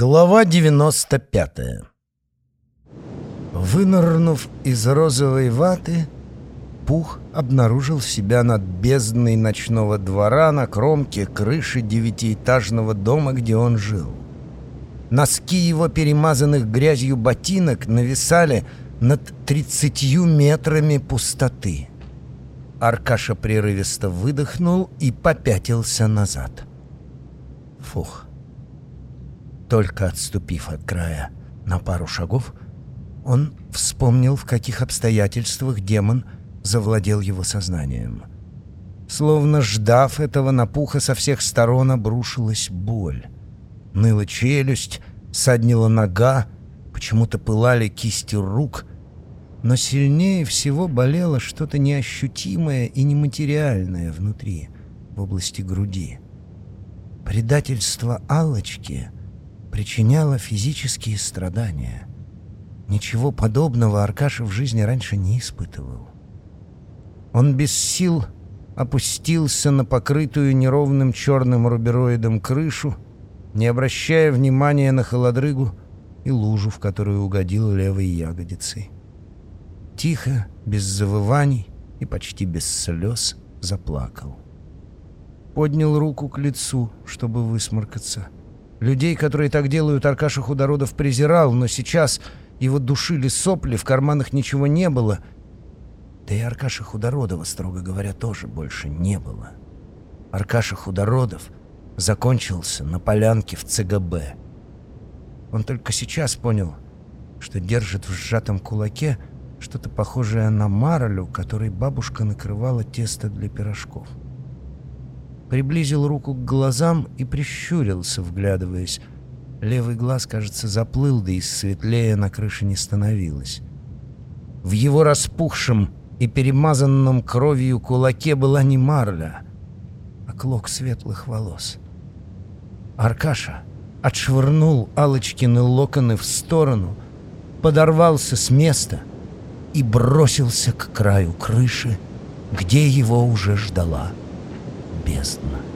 Глава 95 Вынырнув из розовой ваты, Пух обнаружил себя над бездной ночного двора на кромке крыши девятиэтажного дома, где он жил. Носки его перемазанных грязью ботинок нависали над тридцатью метрами пустоты. Аркаша прерывисто выдохнул и попятился назад. Фух. Только отступив от края на пару шагов, он вспомнил, в каких обстоятельствах демон завладел его сознанием. Словно ждав этого напуха, со всех сторон обрушилась боль. Ныла челюсть, саднила нога, почему-то пылали кисти рук, но сильнее всего болело что-то неощутимое и нематериальное внутри, в области груди. Предательство Аллочки — причиняла физические страдания. Ничего подобного Аркаша в жизни раньше не испытывал. Он без сил опустился на покрытую неровным черным рубероидом крышу, не обращая внимания на холодрыгу и лужу, в которую угодил левой ягодицей. Тихо, без завываний и почти без слез заплакал. Поднял руку к лицу, чтобы высморкаться — Людей, которые так делают, Аркаша Худородов презирал, но сейчас его душили сопли, в карманах ничего не было. Да и Аркаша Худородова, строго говоря, тоже больше не было. Аркаша Худородов закончился на полянке в ЦГБ. Он только сейчас понял, что держит в сжатом кулаке что-то похожее на марлю, которой бабушка накрывала тесто для пирожков приблизил руку к глазам и прищурился, вглядываясь. Левый глаз, кажется, заплыл, да и светлее на крыше не становилось. В его распухшем и перемазанном кровью кулаке была не марля, а клок светлых волос. Аркаша отшвырнул Алочкины локоны в сторону, подорвался с места и бросился к краю крыши, где его уже ждала бездна.